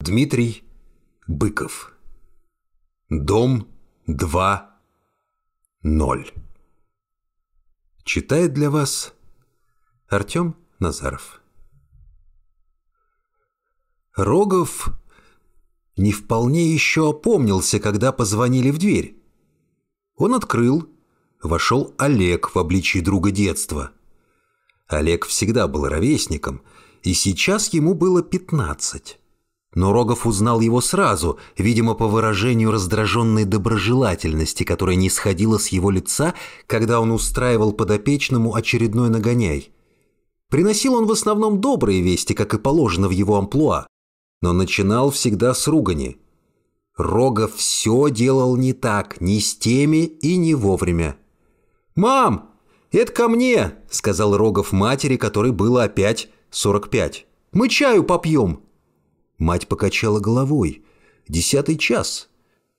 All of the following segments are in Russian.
Дмитрий Быков. Дом 2.0. Читает для вас Артем Назаров. Рогов не вполне еще опомнился, когда позвонили в дверь. Он открыл, вошел Олег в обличии друга детства. Олег всегда был ровесником, и сейчас ему было пятнадцать. Но Рогов узнал его сразу, видимо, по выражению раздраженной доброжелательности, которая не сходила с его лица, когда он устраивал подопечному очередной нагоняй. Приносил он в основном добрые вести, как и положено в его амплуа, но начинал всегда с ругани. Рогов все делал не так, ни с теми и не вовремя. «Мам, это ко мне!» — сказал Рогов матери, которой было опять сорок пять. «Мы чаю попьем!» Мать покачала головой. Десятый час.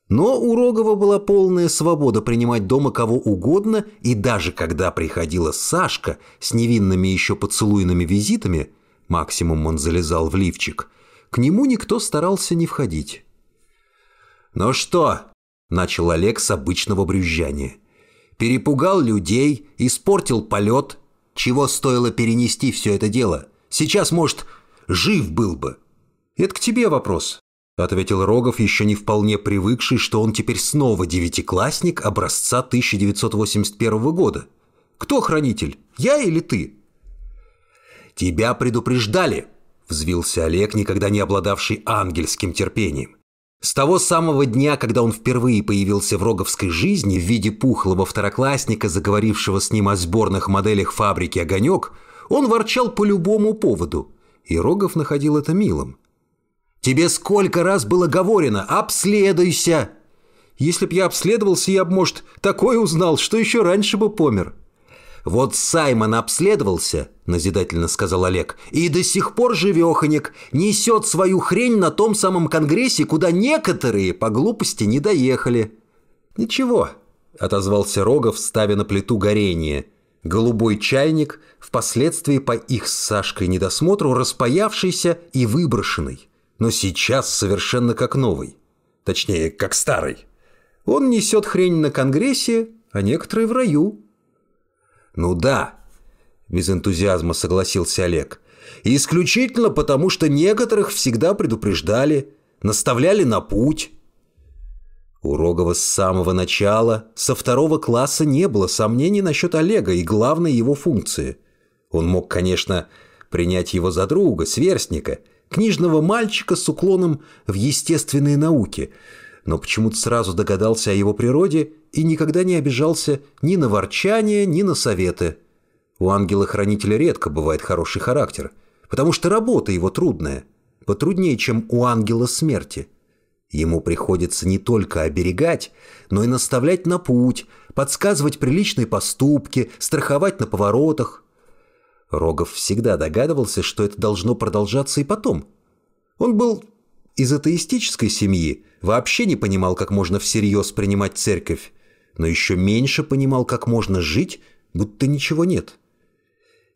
Но у Рогова была полная свобода принимать дома кого угодно, и даже когда приходила Сашка с невинными еще поцелуйными визитами, максимум он залезал в лифчик, к нему никто старался не входить. «Ну что?» – начал Олег с обычного брюзжания. «Перепугал людей, испортил полет. Чего стоило перенести все это дело? Сейчас, может, жив был бы». «Это к тебе вопрос», — ответил Рогов, еще не вполне привыкший, что он теперь снова девятиклассник образца 1981 года. «Кто хранитель, я или ты?» «Тебя предупреждали», — взвился Олег, никогда не обладавший ангельским терпением. С того самого дня, когда он впервые появился в роговской жизни в виде пухлого второклассника, заговорившего с ним о сборных моделях фабрики «Огонек», он ворчал по любому поводу, и Рогов находил это милым. Тебе сколько раз было говорено «обследуйся»?» Если б я обследовался, я б, может, такое узнал, что еще раньше бы помер. «Вот Саймон обследовался», — назидательно сказал Олег, «и до сих пор живеханек, несет свою хрень на том самом конгрессе, куда некоторые по глупости не доехали». «Ничего», — отозвался Рогов, ставя на плиту горение. Голубой чайник, впоследствии по их с Сашкой недосмотру распаявшийся и выброшенный но сейчас совершенно как новый. Точнее, как старый. Он несет хрень на Конгрессе, а некоторые в раю. Ну да, без энтузиазма согласился Олег. И исключительно потому, что некоторых всегда предупреждали, наставляли на путь. У Рогова с самого начала, со второго класса не было сомнений насчет Олега и главной его функции. Он мог, конечно, принять его за друга, сверстника – книжного мальчика с уклоном в естественные науки, но почему-то сразу догадался о его природе и никогда не обижался ни на ворчание, ни на советы. У ангела-хранителя редко бывает хороший характер, потому что работа его трудная, потруднее, чем у ангела смерти. Ему приходится не только оберегать, но и наставлять на путь, подсказывать приличные поступки, страховать на поворотах – Рогов всегда догадывался, что это должно продолжаться и потом. Он был из атеистической семьи, вообще не понимал, как можно всерьез принимать церковь, но еще меньше понимал, как можно жить, будто ничего нет.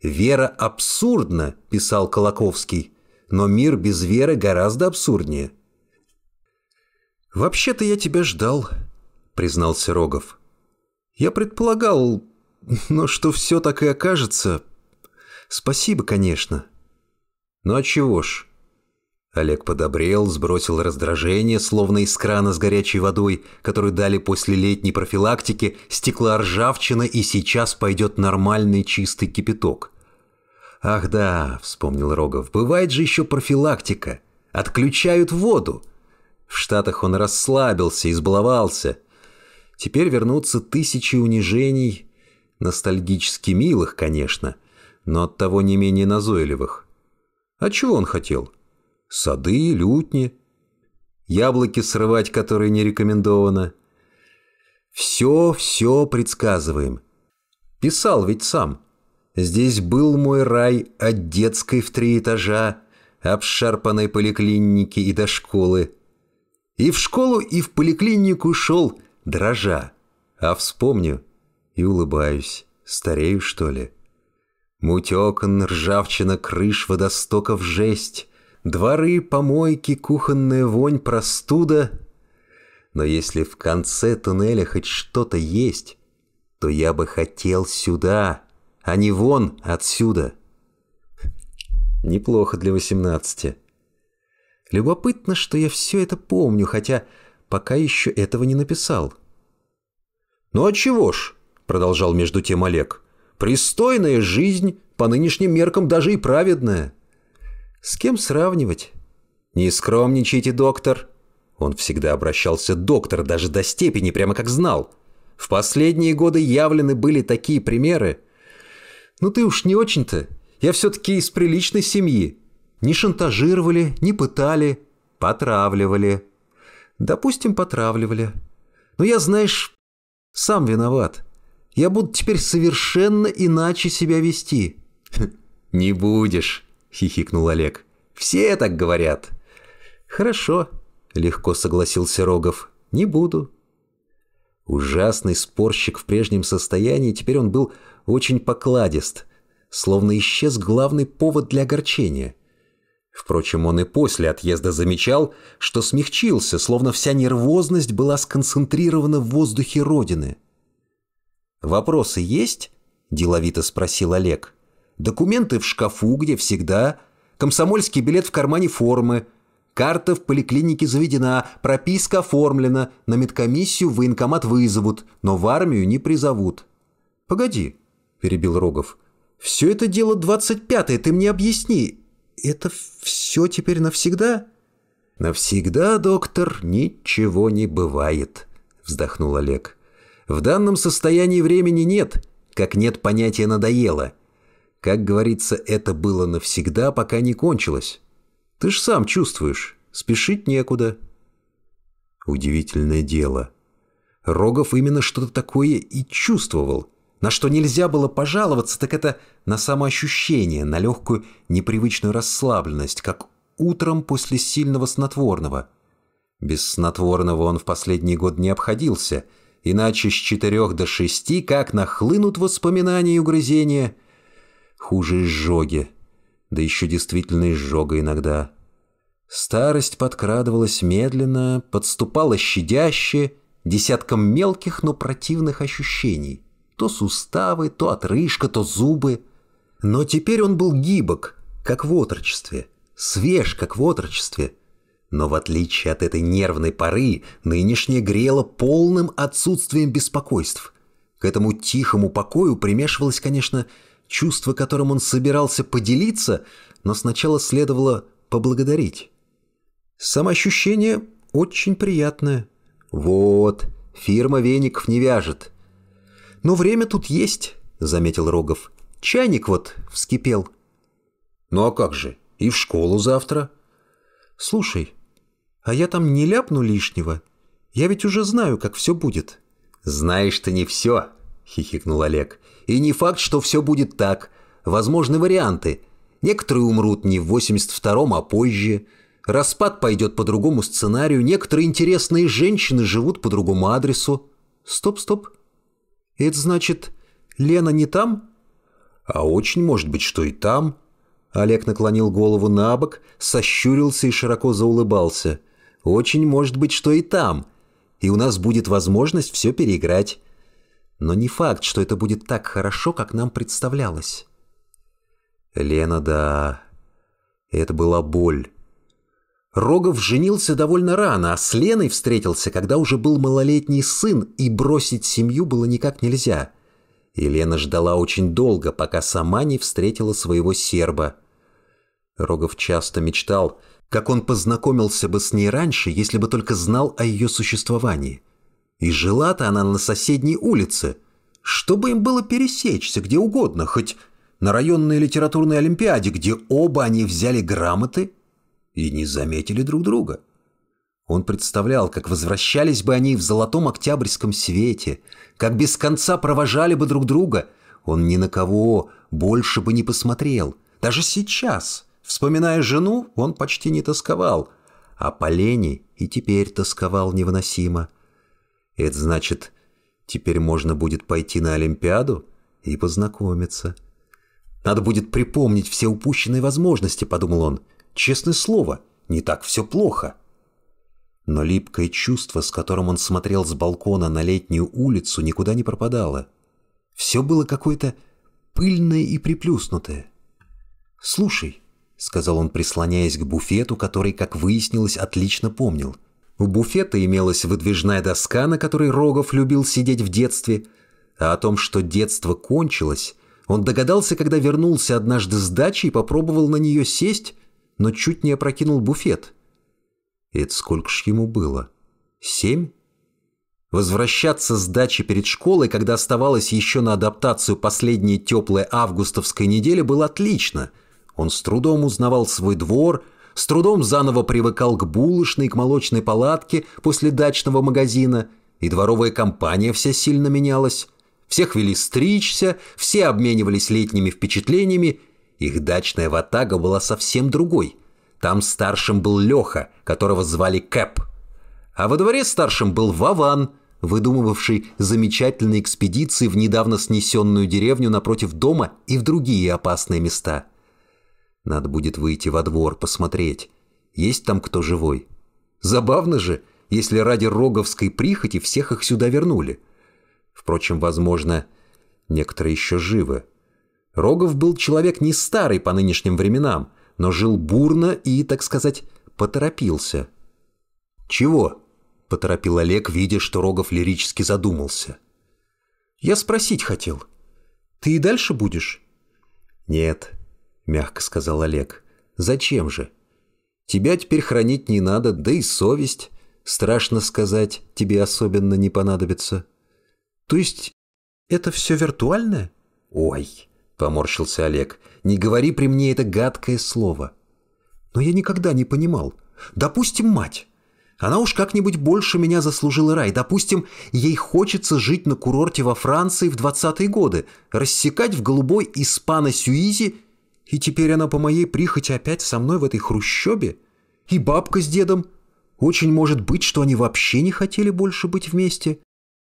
«Вера абсурдна», – писал Колоковский, – «но мир без веры гораздо абсурднее». «Вообще-то я тебя ждал», – признался Рогов. «Я предполагал, но что все так и окажется, Спасибо, конечно. Ну а чего ж? Олег подобрел, сбросил раздражение, словно из крана с горячей водой, которую дали после летней профилактики, стекла ржавчина и сейчас пойдет нормальный чистый кипяток. «Ах да», — вспомнил Рогов, — «бывает же еще профилактика. Отключают воду». В Штатах он расслабился, избаловался. Теперь вернутся тысячи унижений, ностальгически милых, конечно, но оттого не менее назойливых. А чего он хотел? Сады, лютни, яблоки срывать, которые не рекомендовано. Все, все предсказываем. Писал ведь сам. Здесь был мой рай от детской в три этажа, обшарпанной поликлиники и до школы. И в школу, и в поликлинику шел, дрожа. А вспомню и улыбаюсь. Старею, что ли?» Муть окон, ржавчина крыш, водостоков жесть. Дворы, помойки, кухонная вонь, простуда. Но если в конце туннеля хоть что-то есть, то я бы хотел сюда, а не вон отсюда. Неплохо для восемнадцати. Любопытно, что я все это помню, хотя пока еще этого не написал. «Ну а чего ж?» — продолжал между тем Олег. «Пристойная жизнь, по нынешним меркам даже и праведная». «С кем сравнивать?» «Не скромничайте, доктор». Он всегда обращался доктор, даже до степени, прямо как знал. В последние годы явлены были такие примеры. «Ну ты уж не очень-то. Я все-таки из приличной семьи. Не шантажировали, не пытали, потравливали. Допустим, потравливали. Но я, знаешь, сам виноват. Я буду теперь совершенно иначе себя вести». «Не будешь», — хихикнул Олег. «Все так говорят». «Хорошо», — легко согласился Рогов. «Не буду». Ужасный спорщик в прежнем состоянии, теперь он был очень покладист, словно исчез главный повод для огорчения. Впрочем, он и после отъезда замечал, что смягчился, словно вся нервозность была сконцентрирована в воздухе Родины. «Вопросы есть?» – деловито спросил Олег. «Документы в шкафу, где всегда, комсомольский билет в кармане формы, карта в поликлинике заведена, прописка оформлена, на медкомиссию в военкомат вызовут, но в армию не призовут». «Погоди», – перебил Рогов. «Все это дело двадцать пятое, ты мне объясни. Это все теперь навсегда?» «Навсегда, доктор, ничего не бывает», – вздохнул Олег. В данном состоянии времени нет, как нет понятия «надоело». Как говорится, это было навсегда, пока не кончилось. Ты ж сам чувствуешь, спешить некуда. Удивительное дело. Рогов именно что-то такое и чувствовал. На что нельзя было пожаловаться, так это на самоощущение, на легкую непривычную расслабленность, как утром после сильного снотворного. Без снотворного он в последний год не обходился – иначе с четырех до шести как нахлынут воспоминания и угрызения. Хуже изжоги, да еще действительно изжога иногда. Старость подкрадывалась медленно, подступала щадяще, десятком мелких, но противных ощущений. То суставы, то отрыжка, то зубы. Но теперь он был гибок, как в отрочестве, свеж, как в отрочестве — но в отличие от этой нервной поры, нынешнее грело полным отсутствием беспокойств. К этому тихому покою примешивалось, конечно, чувство, которым он собирался поделиться, но сначала следовало поблагодарить. Самоощущение очень приятное. Вот, фирма веников не вяжет. Но время тут есть, заметил Рогов. Чайник вот вскипел. Ну а как же, и в школу завтра. Слушай, а я там не ляпну лишнего. Я ведь уже знаю, как все будет». «Знаешь ты не все», — хихикнул Олег. «И не факт, что все будет так. Возможны варианты. Некоторые умрут не в 82-м, а позже. Распад пойдет по другому сценарию. Некоторые интересные женщины живут по другому адресу. Стоп, стоп. Это значит, Лена не там? А очень может быть, что и там. Олег наклонил голову на бок, сощурился и широко заулыбался. Очень может быть, что и там. И у нас будет возможность все переиграть. Но не факт, что это будет так хорошо, как нам представлялось. Лена, да... Это была боль. Рогов женился довольно рано, а с Леной встретился, когда уже был малолетний сын, и бросить семью было никак нельзя. И Лена ждала очень долго, пока сама не встретила своего серба. Рогов часто мечтал — как он познакомился бы с ней раньше, если бы только знал о ее существовании. И жила-то она на соседней улице. Чтобы им было пересечься где угодно, хоть на районной литературной олимпиаде, где оба они взяли грамоты и не заметили друг друга. Он представлял, как возвращались бы они в золотом октябрьском свете, как без конца провожали бы друг друга. Он ни на кого больше бы не посмотрел. Даже сейчас, Вспоминая жену, он почти не тосковал, а по Лене и теперь тосковал невыносимо. Это значит, теперь можно будет пойти на Олимпиаду и познакомиться. Надо будет припомнить все упущенные возможности, подумал он. Честное слово, не так все плохо. Но липкое чувство, с которым он смотрел с балкона на летнюю улицу, никуда не пропадало. Все было какое-то пыльное и приплюснутое. «Слушай», — сказал он, прислоняясь к буфету, который, как выяснилось, отлично помнил. У буфета имелась выдвижная доска, на которой Рогов любил сидеть в детстве, а о том, что детство кончилось, он догадался, когда вернулся однажды с дачи и попробовал на нее сесть, но чуть не опрокинул буфет. Это сколько ж ему было? Семь? Возвращаться с дачи перед школой, когда оставалось еще на адаптацию последняя теплая августовская неделя, было отлично. Он с трудом узнавал свой двор, с трудом заново привыкал к булочной, к молочной палатке после дачного магазина, и дворовая компания вся сильно менялась. Всех вели стричься, все обменивались летними впечатлениями. Их дачная ватага была совсем другой. Там старшим был Леха, которого звали Кэп. А во дворе старшим был Вован, выдумывавший замечательные экспедиции в недавно снесенную деревню напротив дома и в другие опасные места. Надо будет выйти во двор, посмотреть, есть там кто живой. Забавно же, если ради роговской прихоти всех их сюда вернули. — Впрочем, возможно, некоторые еще живы. Рогов был человек не старый по нынешним временам, но жил бурно и, так сказать, поторопился. «Чего?» – поторопил Олег, видя, что Рогов лирически задумался. «Я спросить хотел. Ты и дальше будешь?» «Нет», – мягко сказал Олег. «Зачем же? Тебя теперь хранить не надо, да и совесть, страшно сказать, тебе особенно не понадобится». То есть это все виртуальное? Ой, поморщился Олег, не говори при мне это гадкое слово. Но я никогда не понимал. Допустим, мать. Она уж как-нибудь больше меня заслужила рай. Допустим, ей хочется жить на курорте во Франции в 20-е годы, рассекать в голубой испано-сюизе, и теперь она по моей прихоти опять со мной в этой хрущобе? И бабка с дедом? Очень может быть, что они вообще не хотели больше быть вместе.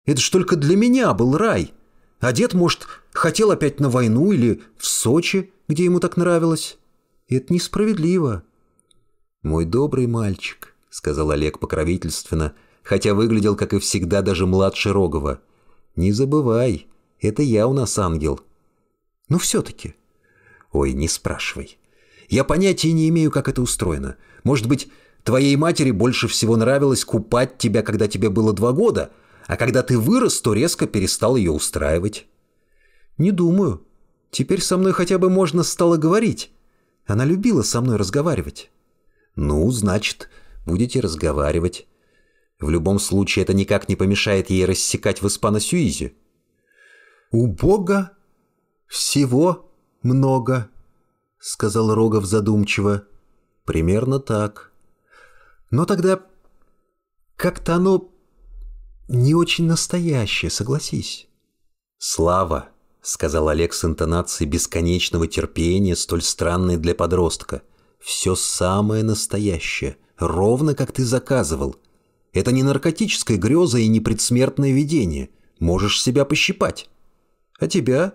Это ж только для меня был рай. А дед, может, хотел опять на войну или в Сочи, где ему так нравилось. Это несправедливо. «Мой добрый мальчик», — сказал Олег покровительственно, хотя выглядел, как и всегда, даже младше Рогова. «Не забывай, это я у нас ангел». «Ну все-таки». «Ой, не спрашивай. Я понятия не имею, как это устроено. Может быть, твоей матери больше всего нравилось купать тебя, когда тебе было два года, — а когда ты вырос, то резко перестал ее устраивать. Не думаю. Теперь со мной хотя бы можно стало говорить. Она любила со мной разговаривать. Ну, значит, будете разговаривать. В любом случае, это никак не помешает ей рассекать в Испано-Сюизе. «У Бога всего много», — сказал Рогов задумчиво. «Примерно так. Но тогда как-то оно не очень настоящее, согласись». «Слава», — сказал Олег с интонацией бесконечного терпения, столь странной для подростка. «Все самое настоящее, ровно как ты заказывал. Это не наркотическая греза и не предсмертное видение. Можешь себя пощипать. А тебя?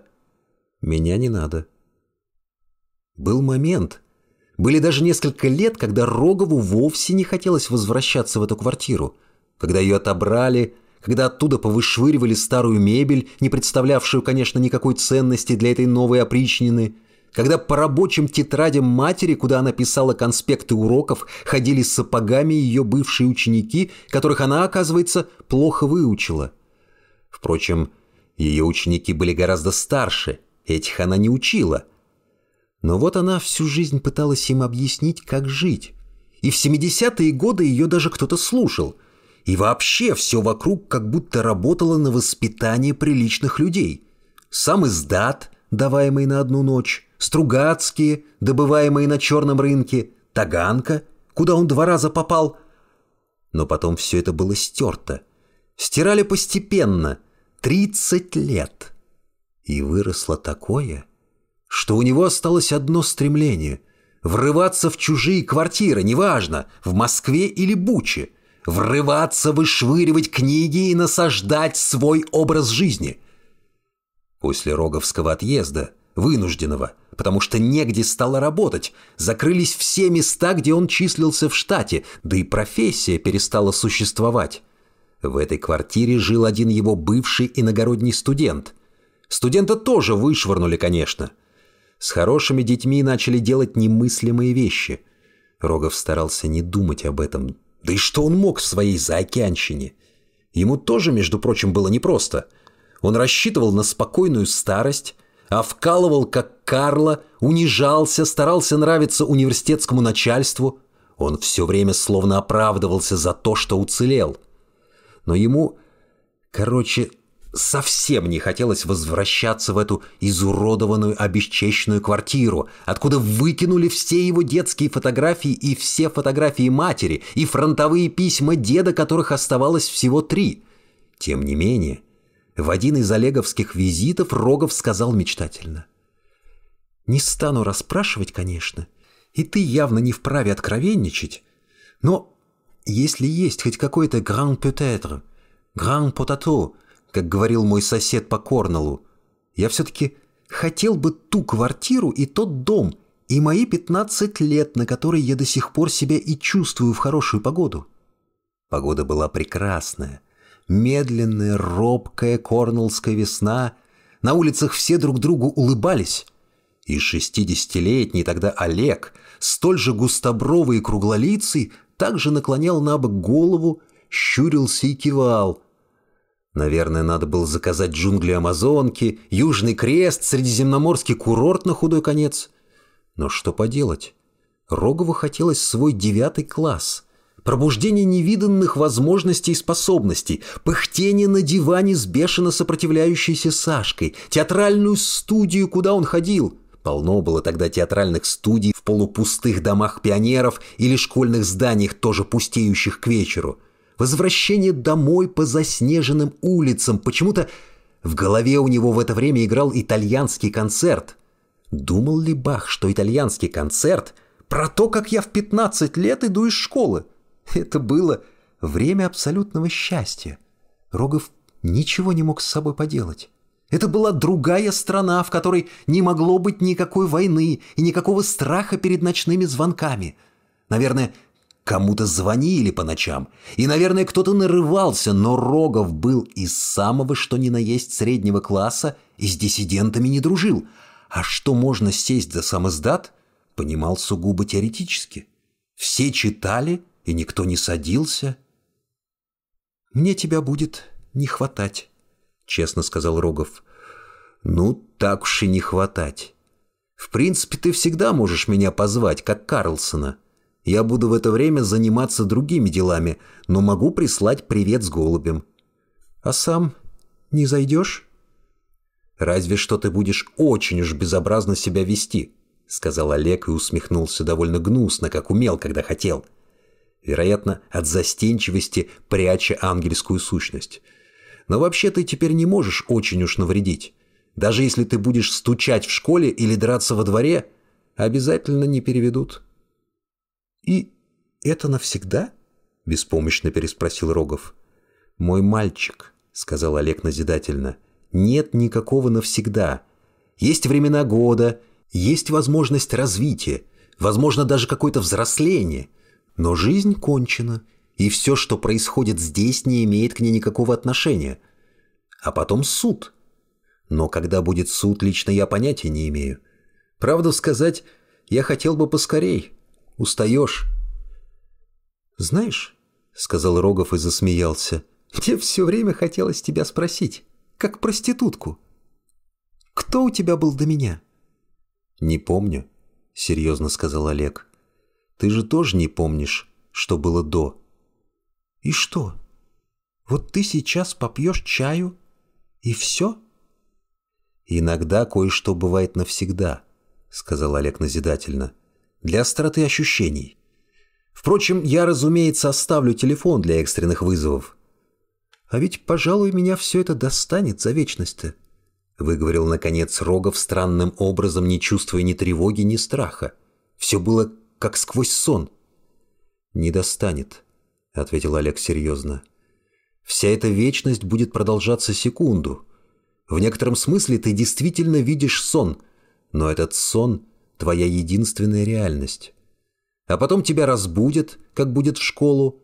Меня не надо». Был момент, были даже несколько лет, когда Рогову вовсе не хотелось возвращаться в эту квартиру, когда ее отобрали, когда оттуда повышвыривали старую мебель, не представлявшую, конечно, никакой ценности для этой новой опричнины, когда по рабочим тетрадям матери, куда она писала конспекты уроков, ходили с сапогами ее бывшие ученики, которых она, оказывается, плохо выучила. Впрочем, ее ученики были гораздо старше, этих она не учила. Но вот она всю жизнь пыталась им объяснить, как жить. И в 70-е годы ее даже кто-то слушал – и вообще все вокруг как будто работало на воспитание приличных людей. Сам издат, даваемый на одну ночь, Стругацкие, добываемые на черном рынке, Таганка, куда он два раза попал. Но потом все это было стерто. Стирали постепенно, 30 лет. И выросло такое, что у него осталось одно стремление — врываться в чужие квартиры, неважно, в Москве или Буче — врываться, вышвыривать книги и насаждать свой образ жизни. После Роговского отъезда, вынужденного, потому что негде стало работать, закрылись все места, где он числился в штате, да и профессия перестала существовать. В этой квартире жил один его бывший иногородний студент. Студента тоже вышвырнули, конечно. С хорошими детьми начали делать немыслимые вещи. Рогов старался не думать об этом. Да и что он мог в своей заокеанщине? Ему тоже, между прочим, было непросто. Он рассчитывал на спокойную старость, а вкалывал как Карло, унижался, старался нравиться университетскому начальству. Он все время словно оправдывался за то, что уцелел. Но ему, короче, совсем не хотелось возвращаться в эту изуродованную обесчещенную квартиру, откуда выкинули все его детские фотографии и все фотографии матери, и фронтовые письма деда, которых оставалось всего три. Тем не менее, в один из олеговских визитов Рогов сказал мечтательно. «Не стану расспрашивать, конечно, и ты явно не вправе откровенничать, но если есть хоть какой-то «grand peut-être», «grand potato», как говорил мой сосед по Корнеллу, я все-таки хотел бы ту квартиру и тот дом, и мои 15 лет, на которые я до сих пор себя и чувствую в хорошую погоду. Погода была прекрасная. Медленная, робкая корнеллская весна. На улицах все друг другу улыбались. И шестидесятилетний тогда Олег, столь же густобровый и круглолицый, также наклонял на бок голову, щурился и кивал – Наверное, надо было заказать джунгли Амазонки, Южный Крест, Средиземноморский курорт на худой конец. Но что поделать? Рогову хотелось свой девятый класс. Пробуждение невиданных возможностей и способностей, пыхтение на диване с бешено сопротивляющейся Сашкой, театральную студию, куда он ходил. Полно было тогда театральных студий в полупустых домах пионеров или школьных зданиях, тоже пустеющих к вечеру – возвращение домой по заснеженным улицам. Почему-то в голове у него в это время играл итальянский концерт. Думал ли Бах, что итальянский концерт про то, как я в 15 лет иду из школы? Это было время абсолютного счастья. Рогов ничего не мог с собой поделать. Это была другая страна, в которой не могло быть никакой войны и никакого страха перед ночными звонками. Наверное, Кому-то звонили по ночам, и, наверное, кто-то нарывался, но Рогов был из самого что ни на есть среднего класса и с диссидентами не дружил. А что можно сесть за самоздат, понимал сугубо теоретически. Все читали, и никто не садился. «Мне тебя будет не хватать», — честно сказал Рогов. «Ну, так уж и не хватать. В принципе, ты всегда можешь меня позвать, как Карлсона». Я буду в это время заниматься другими делами, но могу прислать привет с голубем. А сам не зайдешь? Разве что ты будешь очень уж безобразно себя вести, сказал Олег и усмехнулся довольно гнусно, как умел, когда хотел. Вероятно, от застенчивости пряча ангельскую сущность. Но вообще ты теперь не можешь очень уж навредить. Даже если ты будешь стучать в школе или драться во дворе, обязательно не переведут. «И это навсегда?» – беспомощно переспросил Рогов. «Мой мальчик», – сказал Олег назидательно, – «нет никакого навсегда. Есть времена года, есть возможность развития, возможно, даже какое-то взросление. Но жизнь кончена, и все, что происходит здесь, не имеет к ней никакого отношения. А потом суд. Но когда будет суд, лично я понятия не имею. Правду сказать, я хотел бы поскорей» устаешь». «Знаешь», — сказал Рогов и засмеялся, — «мне все время хотелось тебя спросить, как проститутку. Кто у тебя был до меня?» «Не помню», — серьезно сказал Олег. «Ты же тоже не помнишь, что было до». «И что? Вот ты сейчас попьешь чаю, и все?» «Иногда кое-что бывает навсегда», — сказал Олег назидательно для остроты ощущений. Впрочем, я, разумеется, оставлю телефон для экстренных вызовов. А ведь, пожалуй, меня все это достанет за вечность-то, выговорил, наконец, Рогов странным образом, не чувствуя ни тревоги, ни страха. Все было как сквозь сон. «Не достанет», — ответил Олег серьезно. «Вся эта вечность будет продолжаться секунду. В некотором смысле ты действительно видишь сон — Но этот сон — твоя единственная реальность. А потом тебя разбудят, как будет в школу.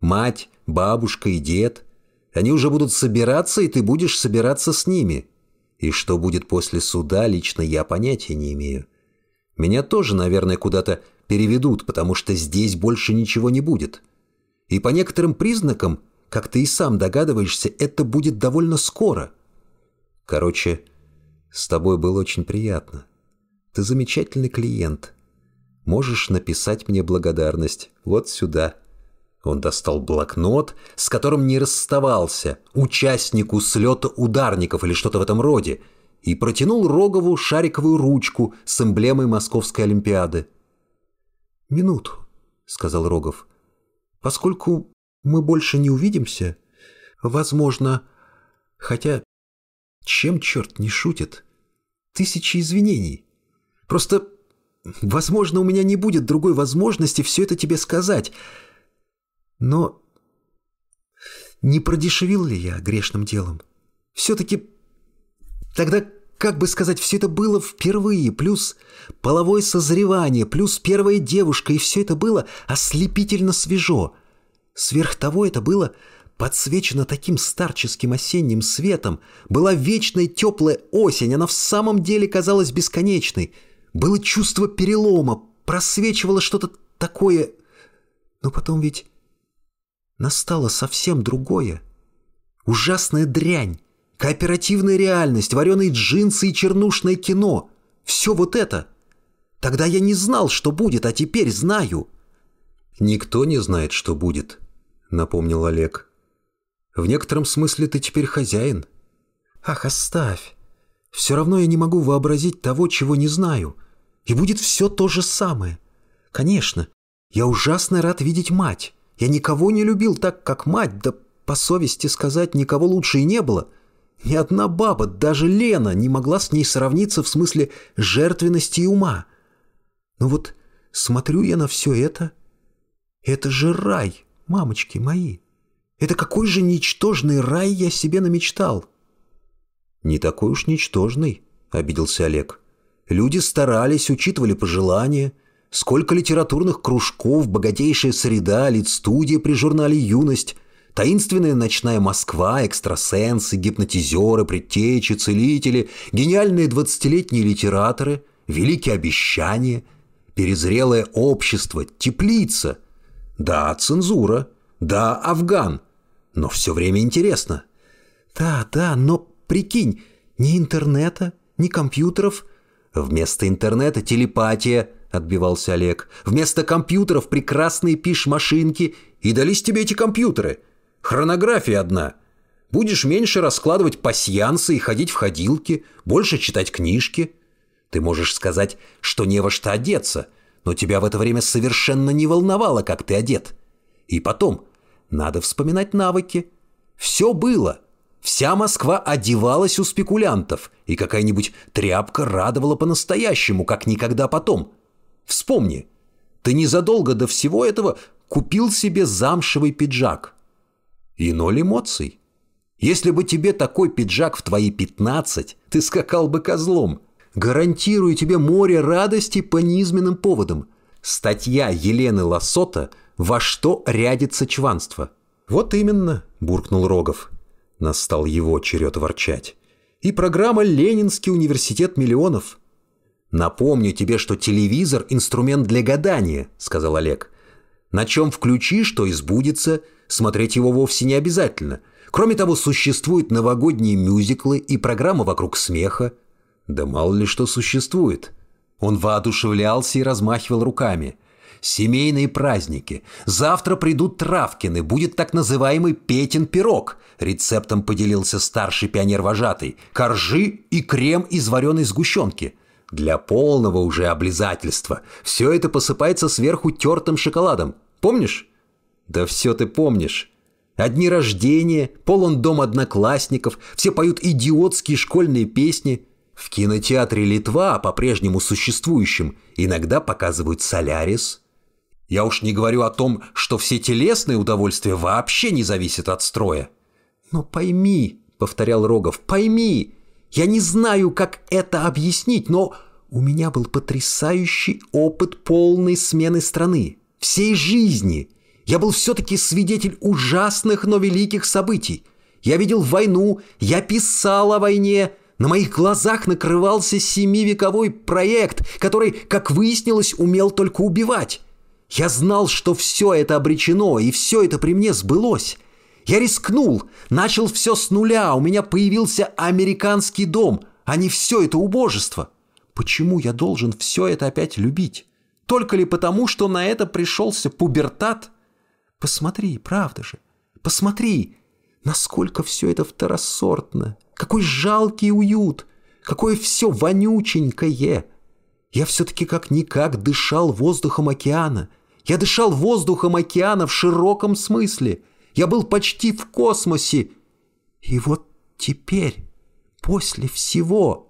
Мать, бабушка и дед. Они уже будут собираться, и ты будешь собираться с ними. И что будет после суда, лично я понятия не имею. Меня тоже, наверное, куда-то переведут, потому что здесь больше ничего не будет. И по некоторым признакам, как ты и сам догадываешься, это будет довольно скоро. Короче, с тобой было очень приятно. Ты замечательный клиент. Можешь написать мне благодарность вот сюда». Он достал блокнот, с которым не расставался, участнику слета ударников или что-то в этом роде, и протянул Рогову шариковую ручку с эмблемой Московской Олимпиады. «Минуту», — сказал Рогов. «Поскольку мы больше не увидимся, возможно, хотя чем черт не шутит, тысячи извинений. Просто, возможно, у меня не будет другой возможности все это тебе сказать». Но не продешевил ли я грешным делом? Все-таки тогда, как бы сказать, все это было впервые, плюс половое созревание, плюс первая девушка, и все это было ослепительно свежо. Сверх того это было подсвечено таким старческим осенним светом, была вечная теплая осень, она в самом деле казалась бесконечной. Было чувство перелома, просвечивало что-то такое... Но потом ведь настало совсем другое. Ужасная дрянь, кооперативная реальность, вареные джинсы и чернушное кино. Все вот это. Тогда я не знал, что будет, а теперь знаю. «Никто не знает, что будет», — напомнил Олег. «В некотором смысле ты теперь хозяин». «Ах, оставь. Все равно я не могу вообразить того, чего не знаю. И будет все то же самое. Конечно, я ужасно рад видеть мать. Я никого не любил так, как мать, да по совести сказать, никого лучше и не было. Ни одна баба, даже Лена, не могла с ней сравниться в смысле жертвенности и ума. Но вот смотрю я на все это. Это же рай, мамочки мои. Это какой же ничтожный рай я себе намечтал. Не такой уж ничтожный, обиделся Олег. Люди старались, учитывали пожелания, Сколько литературных кружков, богатейшая среда, лид-студия при журнале «Юность», таинственная ночная Москва, экстрасенсы, гипнотизеры, предтечи, целители, гениальные двадцатилетние литераторы, великие обещания, перезрелое общество, теплица. Да, цензура, да, Афган, но все время интересно. Да, да, но прикинь, ни интернета, ни компьютеров, вместо интернета телепатия – отбивался Олег. «Вместо компьютеров прекрасные пиш-машинки. И дались тебе эти компьютеры. Хронография одна. Будешь меньше раскладывать пасьянсы и ходить в ходилки, больше читать книжки. Ты можешь сказать, что не во что одеться, но тебя в это время совершенно не волновало, как ты одет. И потом, надо вспоминать навыки. Все было». Вся Москва одевалась у спекулянтов, и какая-нибудь тряпка радовала по-настоящему, как никогда потом. Вспомни, ты незадолго до всего этого купил себе замшевый пиджак. И ноль эмоций. Если бы тебе такой пиджак в твои пятнадцать, ты скакал бы козлом. Гарантирую тебе море радости по низменным поводам. Статья Елены Лосота «Во что рядится чванство». «Вот именно», – буркнул Рогов. Настал его черед ворчать. «И программа «Ленинский университет миллионов». «Напомню тебе, что телевизор – инструмент для гадания», – сказал Олег. «На чем включишь, то и сбудется. Смотреть его вовсе не обязательно. Кроме того, существуют новогодние мюзиклы и программа «Вокруг смеха». Да мало ли что существует». Он воодушевлялся и размахивал руками. «Семейные праздники. Завтра придут Травкины. Будет так называемый Петин пирог». Рецептом поделился старший пионер-вожатый. «Коржи и крем из вареной сгущенки». Для полного уже облизательства все это посыпается сверху тертым шоколадом. Помнишь? Да все ты помнишь. Одни рождения, полон дом одноклассников, все поют идиотские школьные песни. В кинотеатре «Литва», по-прежнему существующем, иногда показывают «Солярис». Я уж не говорю о том, что все телесные удовольствия вообще не зависят от строя. «Но пойми», — повторял Рогов, — «пойми, я не знаю, как это объяснить, но У меня был потрясающий опыт полной смены страны, всей жизни. Я был все-таки свидетель ужасных, но великих событий. Я видел войну, я писал о войне. На моих глазах накрывался семивековой проект, который, как выяснилось, умел только убивать. Я знал, что все это обречено, и все это при мне сбылось. Я рискнул, начал все с нуля, у меня появился американский дом, а не все это убожество. Почему я должен все это опять любить? Только ли потому, что на это пришелся пубертат? Посмотри, правда же, посмотри, насколько все это второсортно, какой жалкий уют, какое все вонюченькое. Я все-таки как-никак дышал воздухом океана. Я дышал воздухом океана в широком смысле. Я был почти в космосе. И вот теперь, после всего...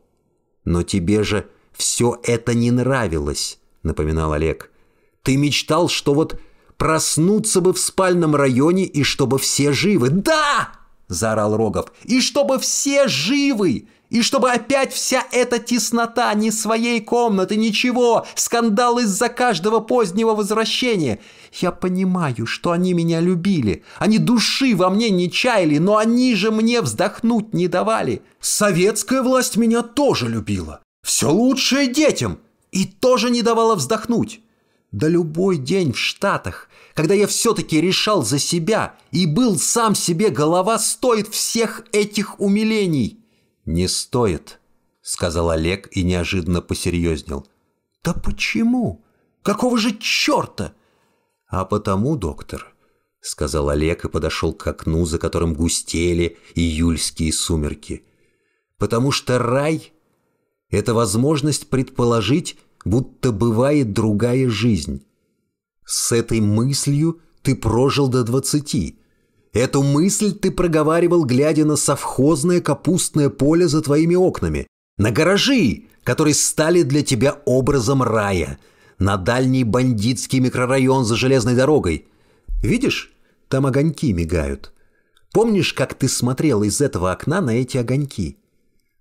Но тебе же все это не нравилось, напоминал Олег. Ты мечтал, что вот проснуться бы в спальном районе и чтобы все живы. Да! заорал Рогов. И чтобы все живы! И чтобы опять вся эта теснота, ни своей комнаты, ничего, скандал из-за каждого позднего возвращения. Я понимаю, что они меня любили. Они души во мне не чаяли, но они же мне вздохнуть не давали. Советская власть меня тоже любила. Все лучшее детям. И тоже не давала вздохнуть. Да любой день в Штатах, когда я все-таки решал за себя и был сам себе голова, стоит всех этих умилений. «Не стоит», — сказал Олег и неожиданно посерьезнел. «Да почему? Какого же черта?» «А потому, доктор», — сказал Олег и подошел к окну, за которым густели июльские сумерки. «Потому что рай — это возможность предположить, будто бывает другая жизнь. С этой мыслью ты прожил до двадцати, Эту мысль ты проговаривал, глядя на совхозное капустное поле за твоими окнами, на гаражи, которые стали для тебя образом рая, на дальний бандитский микрорайон за железной дорогой. Видишь, там огоньки мигают. Помнишь, как ты смотрел из этого окна на эти огоньки?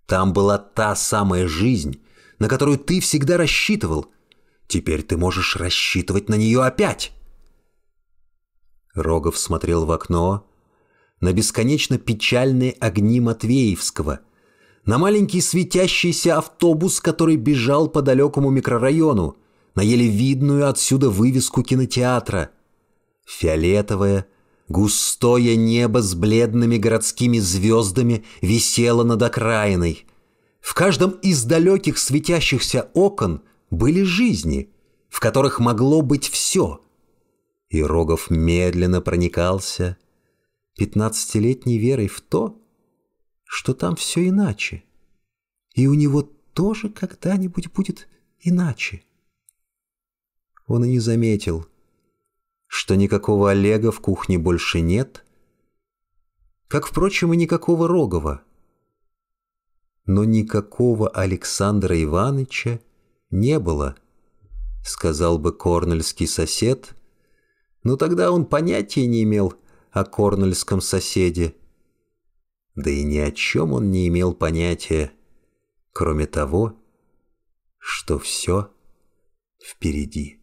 Там была та самая жизнь, на которую ты всегда рассчитывал. Теперь ты можешь рассчитывать на нее опять. Рогов смотрел в окно, на бесконечно печальные огни Матвеевского, на маленький светящийся автобус, который бежал по далекому микрорайону, на еле видную отсюда вывеску кинотеатра. Фиолетовое, густое небо с бледными городскими звездами висело над окраиной. В каждом из далеких светящихся окон были жизни, в которых могло быть все — и Рогов медленно проникался пятнадцатилетней верой в то, что там все иначе, и у него тоже когда-нибудь будет иначе. Он и не заметил, что никакого Олега в кухне больше нет, как, впрочем, и никакого Рогова. Но никакого Александра Ивановича не было, сказал бы корнельский сосед, но тогда он понятия не имел о корнельском соседе. Да и ни о чем он не имел понятия, кроме того, что все впереди.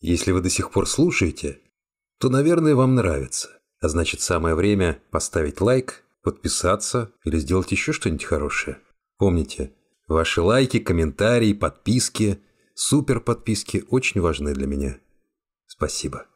Если вы до сих пор слушаете, то, наверное, вам нравится. А значит, самое время поставить лайк, подписаться или сделать еще что-нибудь хорошее. Помните, ваши лайки, комментарии, подписки – Супер подписки очень важны для меня. Спасибо.